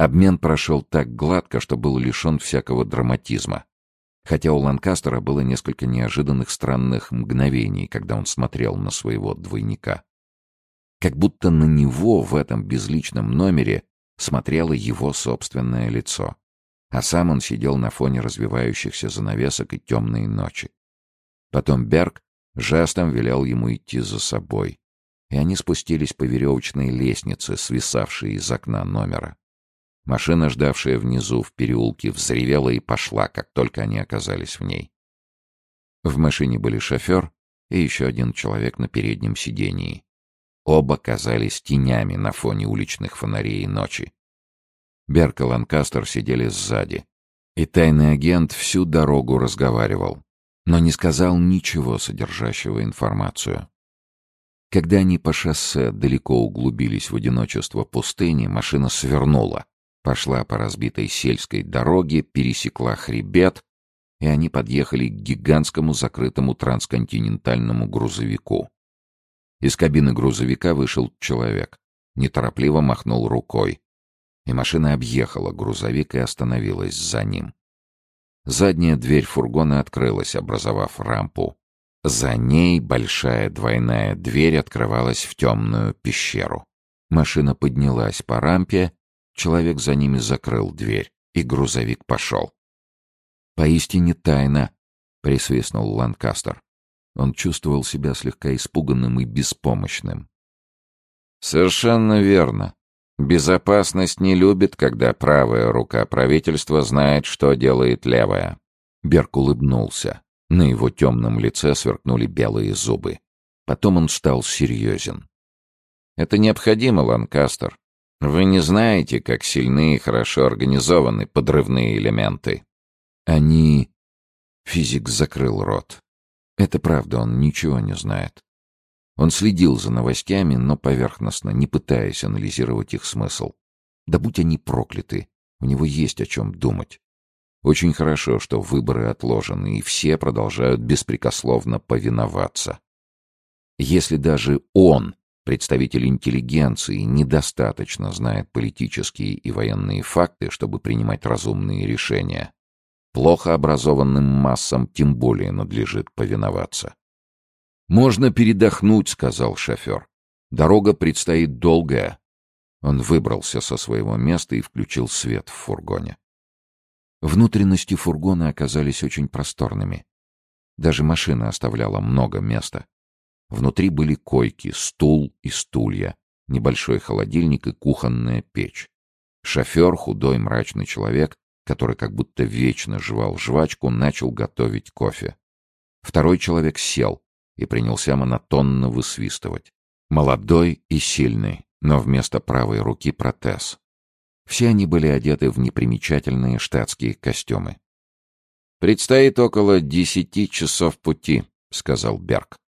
Обмен прошел так гладко, что был лишен всякого драматизма. Хотя у Ланкастера было несколько неожиданных странных мгновений, когда он смотрел на своего двойника. Как будто на него в этом безличном номере смотрело его собственное лицо. А сам он сидел на фоне развивающихся занавесок и темной ночи. Потом Берг жестом велел ему идти за собой, и они спустились по веревочной лестнице, свисавшей из окна номера. Машина, ждавшая внизу в переулке, взревела и пошла, как только они оказались в ней. В машине были шофер и еще один человек на переднем сидении. Оба казались тенями на фоне уличных фонарей ночи. Берк и Ланкастер сидели сзади. И тайный агент всю дорогу разговаривал, но не сказал ничего содержащего информацию. Когда они по шоссе далеко углубились в одиночество пустыни, машина свернула, пошла по разбитой сельской дороге, пересекла хребет, и они подъехали к гигантскому закрытому трансконтинентальному грузовику. Из кабины грузовика вышел человек, неторопливо махнул рукой, и машина объехала грузовик и остановилась за ним. Задняя дверь фургона открылась, образовав рампу. За ней большая двойная дверь открывалась в темную пещеру. Машина поднялась по рампе, человек за ними закрыл дверь, и грузовик пошел. «Поистине тайна», — присвистнул Ланкастер. Он чувствовал себя слегка испуганным и беспомощным. «Совершенно верно. Безопасность не любит, когда правая рука правительства знает, что делает левая». Берк улыбнулся. На его темном лице сверкнули белые зубы. Потом он стал серьезен. «Это необходимо, Ланкастер. Вы не знаете, как сильны и хорошо организованы подрывные элементы». «Они...» Физик закрыл рот. Это правда, он ничего не знает. Он следил за новостями, но поверхностно, не пытаясь анализировать их смысл. Да будь они прокляты, у него есть о чем думать. Очень хорошо, что выборы отложены, и все продолжают беспрекословно повиноваться. Если даже он, представитель интеллигенции, недостаточно знает политические и военные факты, чтобы принимать разумные решения, Плохо образованным массам тем более надлежит повиноваться. «Можно передохнуть», — сказал шофер. «Дорога предстоит долгая». Он выбрался со своего места и включил свет в фургоне. Внутренности фургона оказались очень просторными. Даже машина оставляла много места. Внутри были койки, стул и стулья, небольшой холодильник и кухонная печь. Шофер, худой мрачный человек, который как будто вечно жевал жвачку, начал готовить кофе. Второй человек сел и принялся монотонно высвистывать. Молодой и сильный, но вместо правой руки протез. Все они были одеты в непримечательные штатские костюмы. «Предстоит около десяти часов пути», — сказал Берг.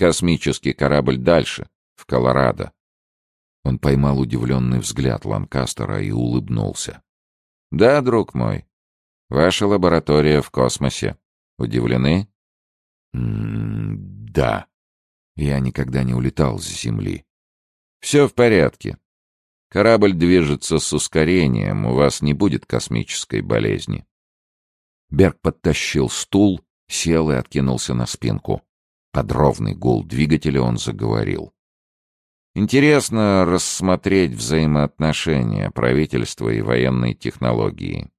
«Космический корабль дальше, в Колорадо». Он поймал удивленный взгляд Ланкастера и улыбнулся. Да, друг мой. Ваша лаборатория в космосе. Удивлены? М -м да. Я никогда не улетал с Земли. Все в порядке. Корабль движется с ускорением, у вас не будет космической болезни. Берг подтащил стул, сел и откинулся на спинку. Под ровный гул двигателя он заговорил. Интересно рассмотреть взаимоотношения правительства и военной технологии.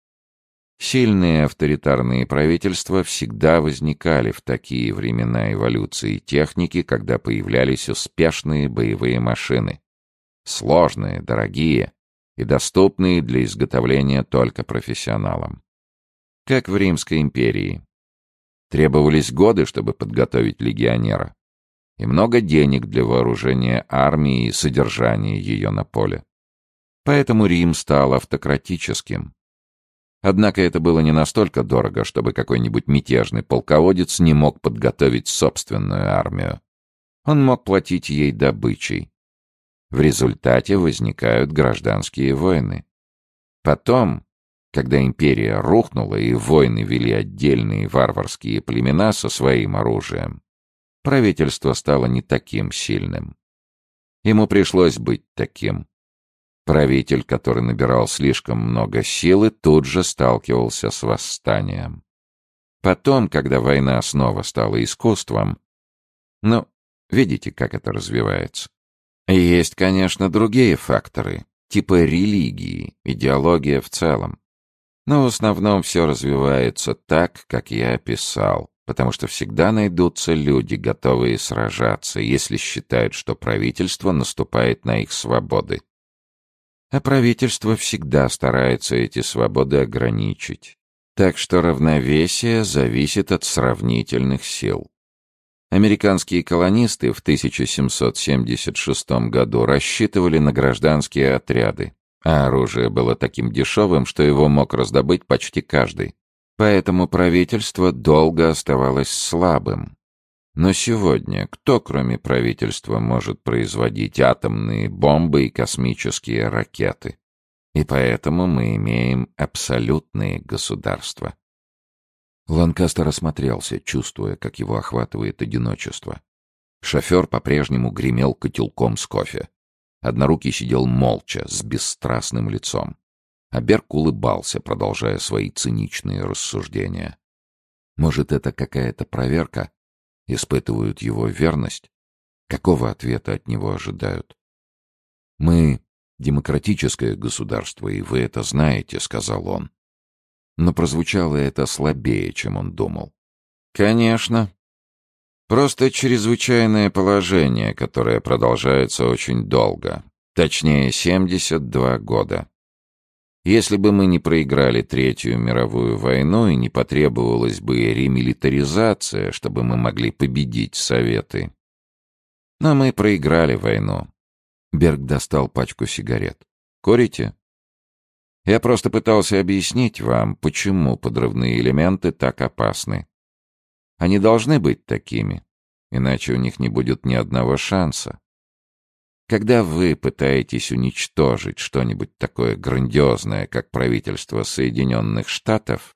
Сильные авторитарные правительства всегда возникали в такие времена эволюции техники, когда появлялись успешные боевые машины. Сложные, дорогие и доступные для изготовления только профессионалам. Как в Римской империи. Требовались годы, чтобы подготовить легионера и много денег для вооружения армии и содержания ее на поле. Поэтому Рим стал автократическим. Однако это было не настолько дорого, чтобы какой-нибудь мятежный полководец не мог подготовить собственную армию. Он мог платить ей добычей. В результате возникают гражданские войны. Потом, когда империя рухнула и войны вели отдельные варварские племена со своим оружием, правительство стало не таким сильным. Ему пришлось быть таким. Правитель, который набирал слишком много силы, тут же сталкивался с восстанием. Потом, когда война снова стала искусством, ну, видите, как это развивается. Есть, конечно, другие факторы, типа религии, идеология в целом. Но в основном все развивается так, как я описал, потому что всегда найдутся люди, готовые сражаться, если считают, что правительство наступает на их свободы. А правительство всегда старается эти свободы ограничить. Так что равновесие зависит от сравнительных сил. Американские колонисты в 1776 году рассчитывали на гражданские отряды, а оружие было таким дешевым, что его мог раздобыть почти каждый. Поэтому правительство долго оставалось слабым. Но сегодня кто, кроме правительства, может производить атомные бомбы и космические ракеты? И поэтому мы имеем абсолютные государства. Ланкастер осмотрелся, чувствуя, как его охватывает одиночество. Шофер по-прежнему гремел котелком с кофе. Однорукий сидел молча, с бесстрастным лицом. А Берг улыбался, продолжая свои циничные рассуждения. Может, это какая-то проверка? Испытывают его верность? Какого ответа от него ожидают? Мы демократическое государство, и вы это знаете», — сказал он. Но прозвучало это слабее, чем он думал. «Конечно. Просто чрезвычайное положение, которое продолжается очень долго. Точнее, 72 года. Если бы мы не проиграли Третью мировую войну и не потребовалась бы ремилитаризация, чтобы мы могли победить Советы. Но мы проиграли войну. Берг достал пачку сигарет. «Курите?» «Я просто пытался объяснить вам, почему подрывные элементы так опасны. Они должны быть такими, иначе у них не будет ни одного шанса. Когда вы пытаетесь уничтожить что-нибудь такое грандиозное, как правительство Соединенных Штатов,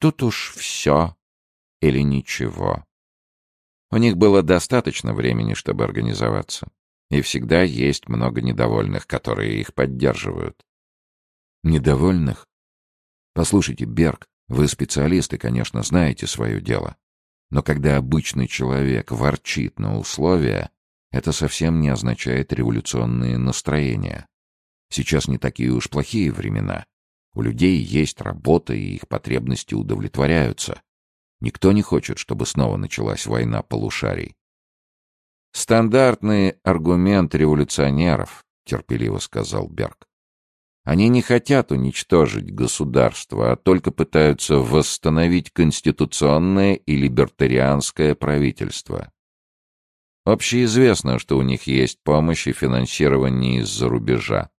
тут уж все или ничего. У них было достаточно времени, чтобы организоваться. И всегда есть много недовольных, которые их поддерживают. Недовольных? Послушайте, Берг, вы специалисты, конечно, знаете свое дело. Но когда обычный человек ворчит на условия, это совсем не означает революционные настроения. Сейчас не такие уж плохие времена. У людей есть работа, и их потребности удовлетворяются. Никто не хочет, чтобы снова началась война полушарий. «Стандартный аргумент революционеров», — терпеливо сказал Берг. «Они не хотят уничтожить государство, а только пытаются восстановить конституционное и либертарианское правительство. Общеизвестно, что у них есть помощь и финансирование из-за рубежа.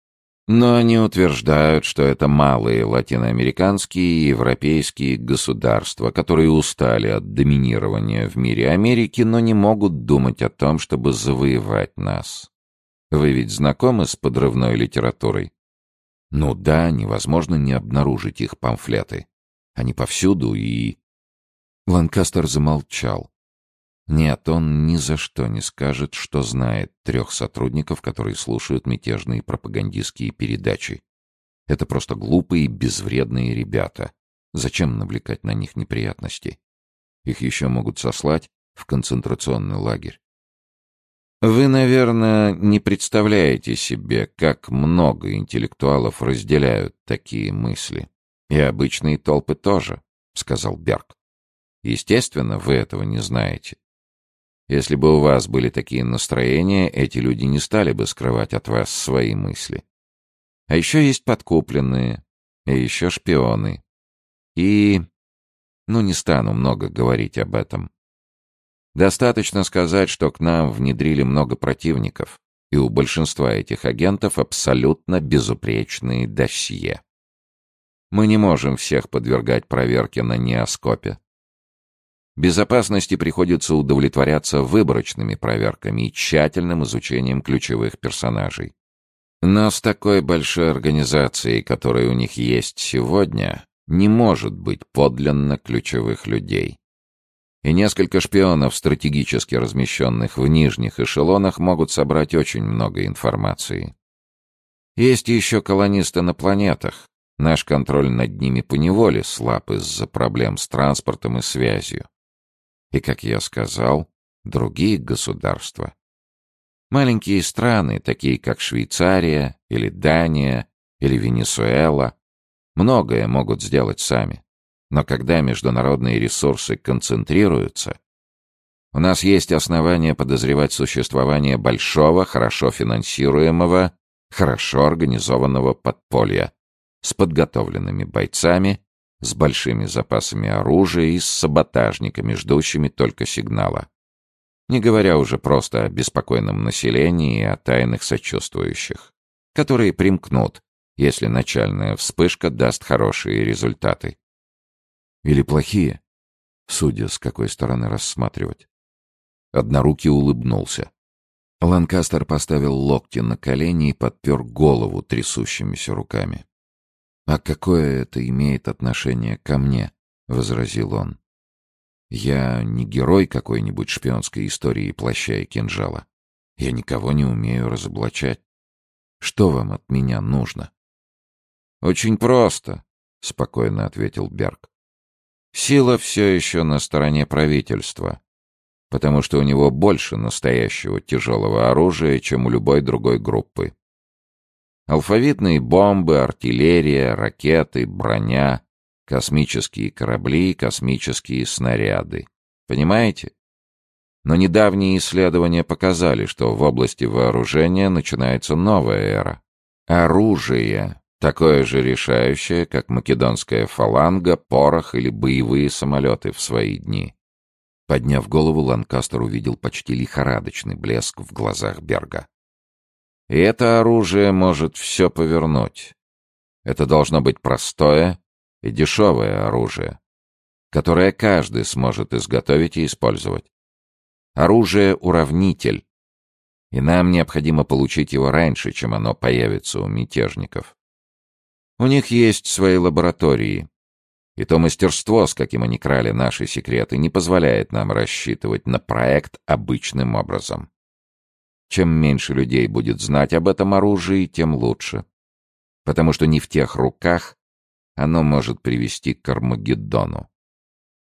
Но они утверждают, что это малые латиноамериканские и европейские государства, которые устали от доминирования в мире Америки, но не могут думать о том, чтобы завоевать нас. Вы ведь знакомы с подрывной литературой? Ну да, невозможно не обнаружить их памфлеты. Они повсюду и... Ланкастер замолчал. Нет, он ни за что не скажет, что знает трех сотрудников, которые слушают мятежные пропагандистские передачи. Это просто глупые, безвредные ребята. Зачем навлекать на них неприятности? Их еще могут сослать в концентрационный лагерь. Вы, наверное, не представляете себе, как много интеллектуалов разделяют такие мысли. И обычные толпы тоже, — сказал Берг. Естественно, вы этого не знаете. Если бы у вас были такие настроения, эти люди не стали бы скрывать от вас свои мысли. А еще есть подкупленные, и еще шпионы. И... Ну, не стану много говорить об этом. Достаточно сказать, что к нам внедрили много противников, и у большинства этих агентов абсолютно безупречные досье. Мы не можем всех подвергать проверке на неоскопе. Безопасности приходится удовлетворяться выборочными проверками и тщательным изучением ключевых персонажей. Но с такой большой организацией, которая у них есть сегодня, не может быть подлинно ключевых людей. И несколько шпионов, стратегически размещенных в нижних эшелонах, могут собрать очень много информации. Есть еще колонисты на планетах. Наш контроль над ними поневоле слаб из-за проблем с транспортом и связью. И, как я сказал, другие государства. Маленькие страны, такие как Швейцария или Дания или Венесуэла, многое могут сделать сами. Но когда международные ресурсы концентрируются, у нас есть основания подозревать существование большого, хорошо финансируемого, хорошо организованного подполья с подготовленными бойцами, с большими запасами оружия и с саботажниками, ждущими только сигнала. Не говоря уже просто о беспокойном населении и о тайных сочувствующих, которые примкнут, если начальная вспышка даст хорошие результаты. Или плохие, судя с какой стороны рассматривать. Однорукий улыбнулся. Ланкастер поставил локти на колени и подпер голову трясущимися руками. «А какое это имеет отношение ко мне?» — возразил он. «Я не герой какой-нибудь шпионской истории плаща и кинжала. Я никого не умею разоблачать. Что вам от меня нужно?» «Очень просто», — спокойно ответил Берг. «Сила все еще на стороне правительства, потому что у него больше настоящего тяжелого оружия, чем у любой другой группы. Алфавитные бомбы, артиллерия, ракеты, броня, космические корабли, космические снаряды. Понимаете? Но недавние исследования показали, что в области вооружения начинается новая эра. Оружие, такое же решающее, как македонская фаланга, порох или боевые самолеты в свои дни. Подняв голову, Ланкастер увидел почти лихорадочный блеск в глазах Берга. И это оружие может все повернуть. Это должно быть простое и дешевое оружие, которое каждый сможет изготовить и использовать. Оружие-уравнитель. И нам необходимо получить его раньше, чем оно появится у мятежников. У них есть свои лаборатории, и то мастерство, с каким они крали наши секреты, не позволяет нам рассчитывать на проект обычным образом. Чем меньше людей будет знать об этом оружии, тем лучше. Потому что не в тех руках оно может привести к Армагеддону.